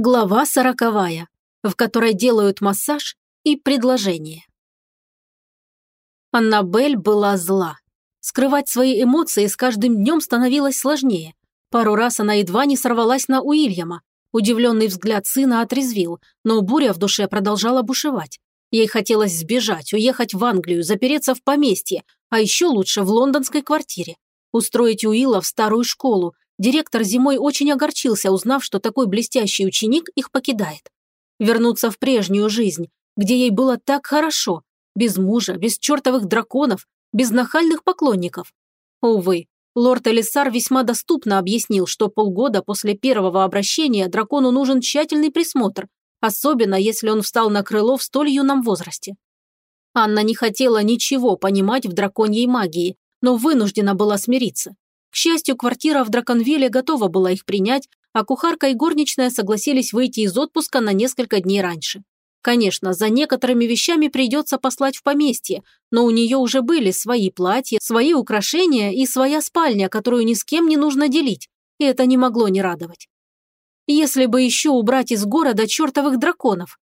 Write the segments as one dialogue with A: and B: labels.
A: Глава сороковая, в которой делают массаж и предложение. Аннабель была зла. Скрывать свои эмоции с каждым днем становилось сложнее. Пару раз она едва не сорвалась на Уильяма. Удивленный взгляд сына отрезвил, но буря в душе продолжала бушевать. Ей хотелось сбежать, уехать в Англию, запереться в поместье, а еще лучше в лондонской квартире. Устроить Уилла в старую школу, Директор зимой очень огорчился, узнав, что такой блестящий ученик их покидает. Вернуться в прежнюю жизнь, где ей было так хорошо, без мужа, без чертовых драконов, без нахальных поклонников. Увы, лорд Элисар весьма доступно объяснил, что полгода после первого обращения дракону нужен тщательный присмотр, особенно если он встал на крыло в столь юном возрасте. Анна не хотела ничего понимать в драконьей магии, но вынуждена была смириться. К счастью, квартира в Драконвилле готова была их принять, а кухарка и горничная согласились выйти из отпуска на несколько дней раньше. Конечно, за некоторыми вещами придется послать в поместье, но у нее уже были свои платья, свои украшения и своя спальня, которую ни с кем не нужно делить, и это не могло не радовать. Если бы еще убрать из города чертовых драконов.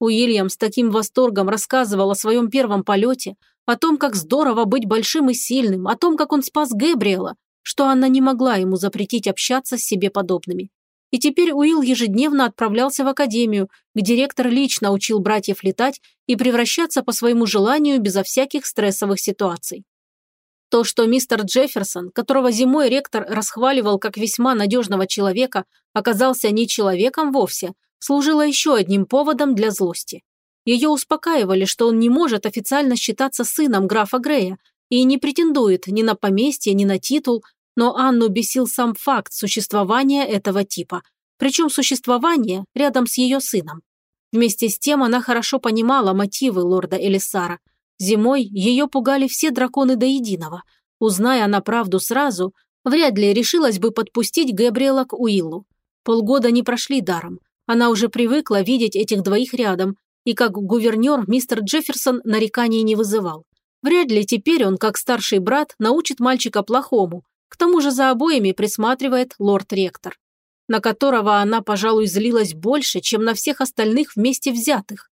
A: Уильям с таким восторгом рассказывал о своем первом полете, о том, как здорово быть большим и сильным, о том, как он спас Гэбриэла, что она не могла ему запретить общаться с себе подобными. И теперь Уилл ежедневно отправлялся в академию, где ректор лично учил братьев летать и превращаться по своему желанию безо всяких стрессовых ситуаций. То, что мистер Джефферсон, которого зимой ректор расхваливал как весьма надежного человека, оказался не человеком вовсе, служило еще одним поводом для злости. Ее успокаивали, что он не может официально считаться сыном графа Грея, и не претендует ни на поместье, ни на титул, но Анну бесил сам факт существования этого типа, причем существование рядом с ее сыном. Вместе с тем она хорошо понимала мотивы лорда Элисара. Зимой ее пугали все драконы до единого. Узная она правду сразу, вряд ли решилась бы подпустить Габриэла к Уиллу. Полгода не прошли даром. Она уже привыкла видеть этих двоих рядом, и как гувернер мистер Джефферсон нареканий не вызывал. Вряд ли теперь он, как старший брат, научит мальчика плохому. К тому же за обоими присматривает лорд-ректор, на которого она, пожалуй, злилась больше, чем на всех остальных вместе взятых.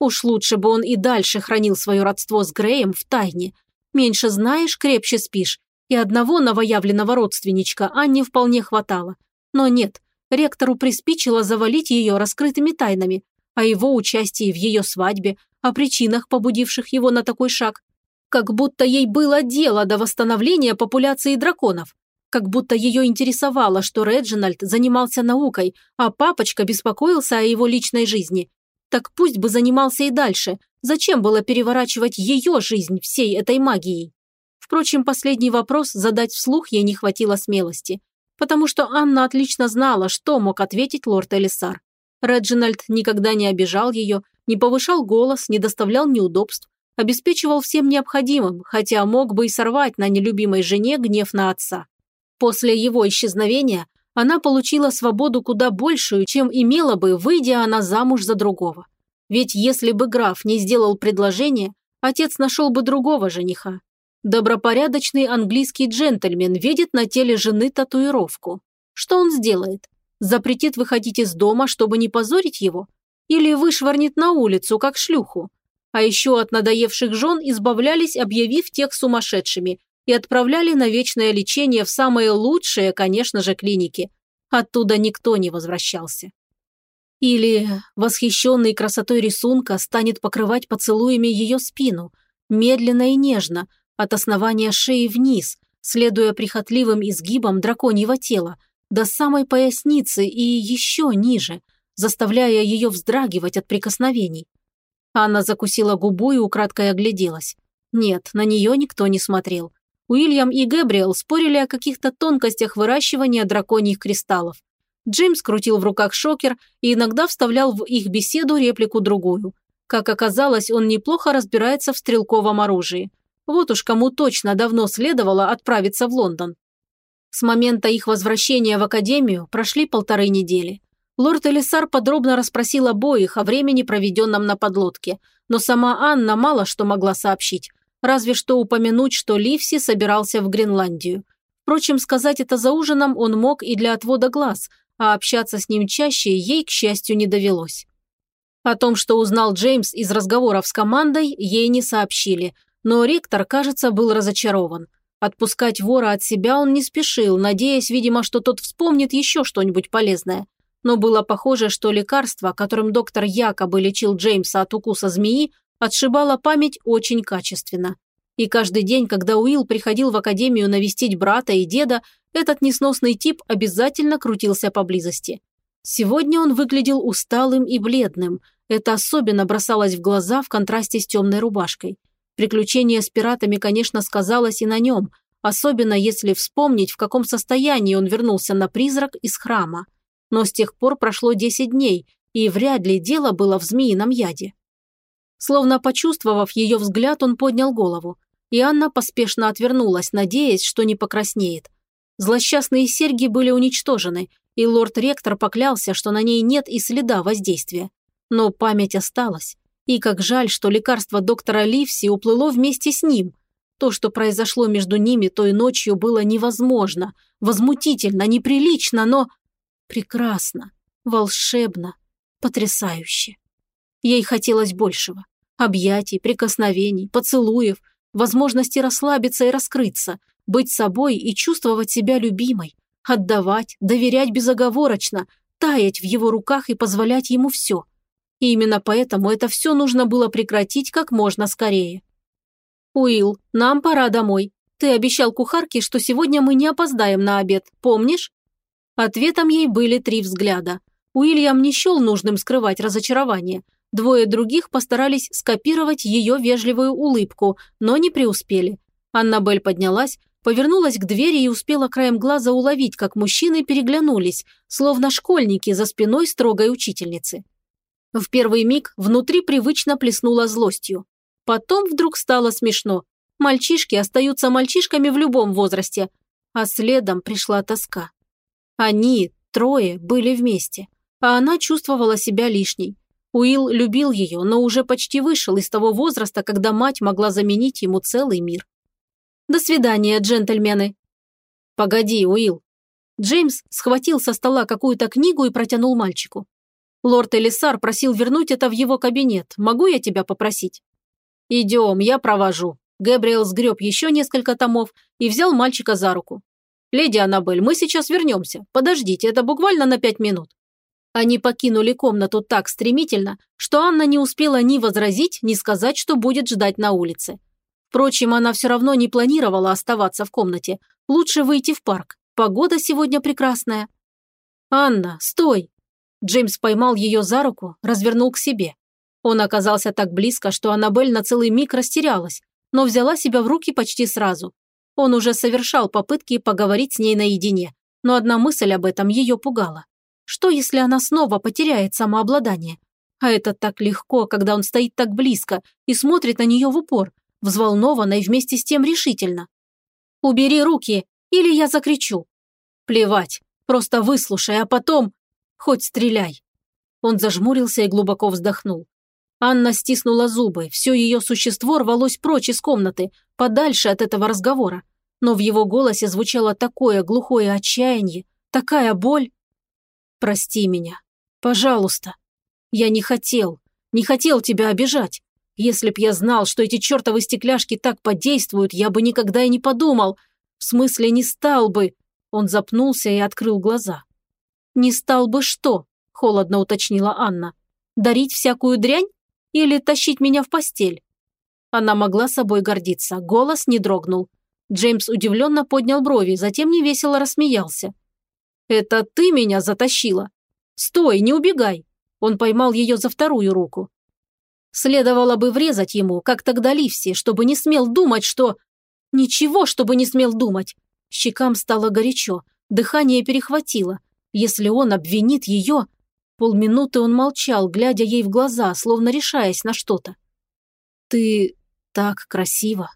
A: Уж лучше бы он и дальше хранил свое родство с Греем в тайне. Меньше знаешь, крепче спишь. И одного новоявленного родственничка Анне вполне хватало. Но нет, ректору приспичило завалить ее раскрытыми тайнами, о его участии в ее свадьбе, о причинах, побудивших его на такой шаг, как будто ей было дело до восстановления популяции драконов. Как будто ее интересовало, что Реджинальд занимался наукой, а папочка беспокоился о его личной жизни. Так пусть бы занимался и дальше. Зачем было переворачивать ее жизнь всей этой магией? Впрочем, последний вопрос задать вслух ей не хватило смелости, потому что Анна отлично знала, что мог ответить лорд Элисар. Реджинальд никогда не обижал ее, не повышал голос, не доставлял неудобств, обеспечивал всем необходимым, хотя мог бы и сорвать на нелюбимой жене гнев на отца. После его исчезновения она получила свободу куда большую, чем имела бы, выйдя она замуж за другого. Ведь если бы граф не сделал предложение, отец нашел бы другого жениха. Добропорядочный английский джентльмен видит на теле жены татуировку. Что он сделает? Запретит выходить из дома, чтобы не позорить его? Или вышвырнет на улицу, как шлюху? А еще от надоевших жен избавлялись, объявив тех сумасшедшими, и отправляли на вечное лечение в самые лучшие, конечно же, клиники. Оттуда никто не возвращался. Или, восхищенный красотой рисунка, станет покрывать поцелуями ее спину, медленно и нежно, от основания шеи вниз, следуя прихотливым изгибам драконьего тела, до самой поясницы и еще ниже, заставляя ее вздрагивать от прикосновений. Анна закусила губу и украдкой огляделась. Нет, на нее никто не смотрел. Уильям и Гэбриэл спорили о каких-то тонкостях выращивания драконьих кристаллов. Джеймс крутил в руках шокер и иногда вставлял в их беседу реплику-другую. Как оказалось, он неплохо разбирается в стрелковом оружии. Вот уж кому точно давно следовало отправиться в Лондон. С момента их возвращения в академию прошли полторы недели. Лорд Элисар подробно расспросил обоих о времени, проведенном на подлодке, но сама Анна мало что могла сообщить, разве что упомянуть, что Ливси собирался в Гренландию. Впрочем, сказать это за ужином он мог и для отвода глаз, а общаться с ним чаще ей, к счастью, не довелось. О том, что узнал Джеймс из разговоров с командой, ей не сообщили, но ректор, кажется, был разочарован. Отпускать вора от себя он не спешил, надеясь, видимо, что тот вспомнит еще что-нибудь полезное. Но было похоже, что лекарство, которым доктор якобы лечил Джеймса от укуса змеи, отшибало память очень качественно. И каждый день, когда Уилл приходил в академию навестить брата и деда, этот несносный тип обязательно крутился поблизости. Сегодня он выглядел усталым и бледным. Это особенно бросалось в глаза в контрасте с темной рубашкой. Приключение с пиратами, конечно, сказалось и на нем, особенно если вспомнить, в каком состоянии он вернулся на призрак из храма. Но с тех пор прошло 10 дней, и вряд ли дело было в змеином яде. Словно почувствовав ее взгляд, он поднял голову, и Анна поспешно отвернулась, надеясь, что не покраснеет. Злосчастные серьги были уничтожены, и лорд-ректор поклялся, что на ней нет и следа воздействия. Но память осталась. И как жаль, что лекарство доктора Ливси уплыло вместе с ним. То, что произошло между ними той ночью, было невозможно, возмутительно, неприлично, но прекрасно, волшебно, потрясающе. Ей хотелось большего. Объятий, прикосновений, поцелуев, возможности расслабиться и раскрыться, быть собой и чувствовать себя любимой, отдавать, доверять безоговорочно, таять в его руках и позволять ему все. И именно поэтому это все нужно было прекратить как можно скорее. «Уилл, нам пора домой. Ты обещал кухарке, что сегодня мы не опоздаем на обед, помнишь?» Ответом ей были три взгляда. Уильям не счел нужным скрывать разочарование. Двое других постарались скопировать ее вежливую улыбку, но не преуспели. Аннабель поднялась, повернулась к двери и успела краем глаза уловить, как мужчины переглянулись, словно школьники за спиной строгой учительницы. В первый миг внутри привычно плеснуло злостью. Потом вдруг стало смешно. Мальчишки остаются мальчишками в любом возрасте. А следом пришла тоска. Они, трое, были вместе. А она чувствовала себя лишней. Уилл любил ее, но уже почти вышел из того возраста, когда мать могла заменить ему целый мир. «До свидания, джентльмены!» «Погоди, Уилл!» Джеймс схватил со стола какую-то книгу и протянул мальчику. Лорд Элисар просил вернуть это в его кабинет. Могу я тебя попросить?» «Идем, я провожу». Гэбриэл сгреб еще несколько томов и взял мальчика за руку. «Леди Аннабель, мы сейчас вернемся. Подождите, это буквально на пять минут». Они покинули комнату так стремительно, что Анна не успела ни возразить, ни сказать, что будет ждать на улице. Впрочем, она все равно не планировала оставаться в комнате. Лучше выйти в парк. Погода сегодня прекрасная. «Анна, стой!» Джеймс поймал ее за руку, развернул к себе. Он оказался так близко, что Аннабель на целый миг растерялась, но взяла себя в руки почти сразу. Он уже совершал попытки поговорить с ней наедине, но одна мысль об этом ее пугала. Что, если она снова потеряет самообладание? А это так легко, когда он стоит так близко и смотрит на нее в упор, взволнованно и вместе с тем решительно. «Убери руки, или я закричу». «Плевать, просто выслушай, а потом...» Хоть стреляй!» Он зажмурился и глубоко вздохнул. Анна стиснула зубы, все ее существо рвалось прочь из комнаты, подальше от этого разговора. Но в его голосе звучало такое глухое отчаяние, такая боль. «Прости меня. Пожалуйста. Я не хотел, не хотел тебя обижать. Если б я знал, что эти чертовы стекляшки так подействуют, я бы никогда и не подумал. В смысле, не стал бы...» Он запнулся и открыл глаза. «Не стал бы что?» – холодно уточнила Анна. «Дарить всякую дрянь? Или тащить меня в постель?» Она могла собой гордиться, голос не дрогнул. Джеймс удивленно поднял брови, затем невесело рассмеялся. «Это ты меня затащила? Стой, не убегай!» Он поймал ее за вторую руку. Следовало бы врезать ему, как тогда Ливси, чтобы не смел думать, что... Ничего, чтобы не смел думать. Щекам стало горячо, дыхание перехватило. Если он обвинит ее... Полминуты он молчал, глядя ей в глаза, словно решаясь на что-то. «Ты так красиво.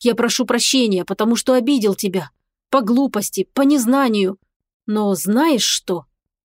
A: Я прошу прощения, потому что обидел тебя. По глупости, по незнанию. Но знаешь что?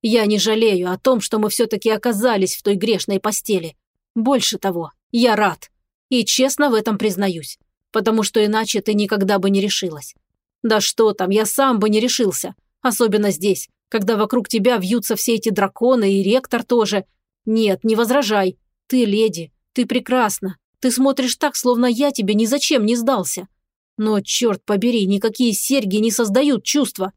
A: Я не жалею о том, что мы все-таки оказались в той грешной постели. Больше того, я рад. И честно в этом признаюсь, потому что иначе ты никогда бы не решилась. Да что там, я сам бы не решился, особенно здесь, когда вокруг тебя вьются все эти драконы и ректор тоже. Нет, не возражай. Ты леди, ты прекрасна. Ты смотришь так, словно я тебе ни зачем не сдался. Но, черт побери, никакие серьги не создают чувства.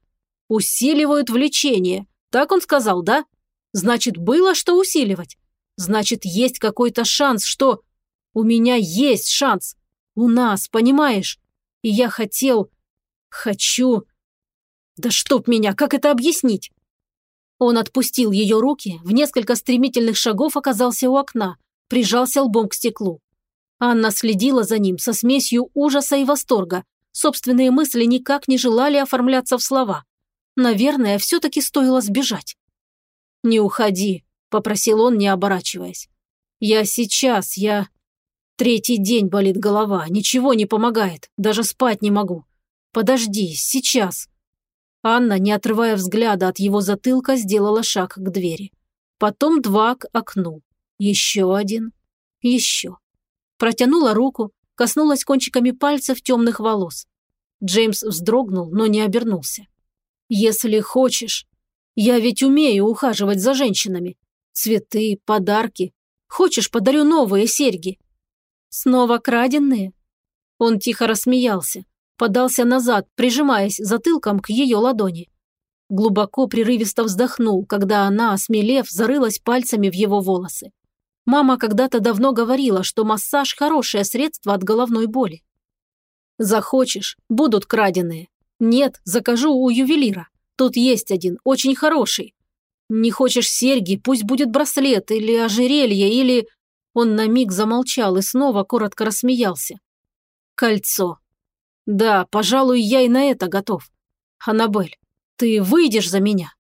A: Усиливают влечение. Так он сказал, да? Значит, было что усиливать. Значит, есть какой-то шанс, что... У меня есть шанс. У нас, понимаешь? И я хотел... Хочу... Да чтоб меня, как это объяснить? Он отпустил ее руки, в несколько стремительных шагов оказался у окна, прижался лбом к стеклу. Анна следила за ним со смесью ужаса и восторга. Собственные мысли никак не желали оформляться в слова. Наверное, все-таки стоило сбежать. «Не уходи», – попросил он, не оборачиваясь. «Я сейчас, я...» Третий день болит голова, ничего не помогает, даже спать не могу. Подожди, сейчас. Анна, не отрывая взгляда от его затылка, сделала шаг к двери. Потом два к окну. Еще один. Еще. Протянула руку, коснулась кончиками пальцев темных волос. Джеймс вздрогнул, но не обернулся. «Если хочешь. Я ведь умею ухаживать за женщинами. Цветы, подарки. Хочешь, подарю новые серьги?» «Снова краденные?» Он тихо рассмеялся, подался назад, прижимаясь затылком к ее ладони. Глубоко прерывисто вздохнул, когда она, осмелев, зарылась пальцами в его волосы. Мама когда-то давно говорила, что массаж – хорошее средство от головной боли. Захочешь – будут краденые. Нет, закажу у ювелира. Тут есть один, очень хороший. Не хочешь серьги, пусть будет браслет или ожерелье, или... Он на миг замолчал и снова коротко рассмеялся. Кольцо. Да, пожалуй, я и на это готов. Аннабель, ты выйдешь за меня?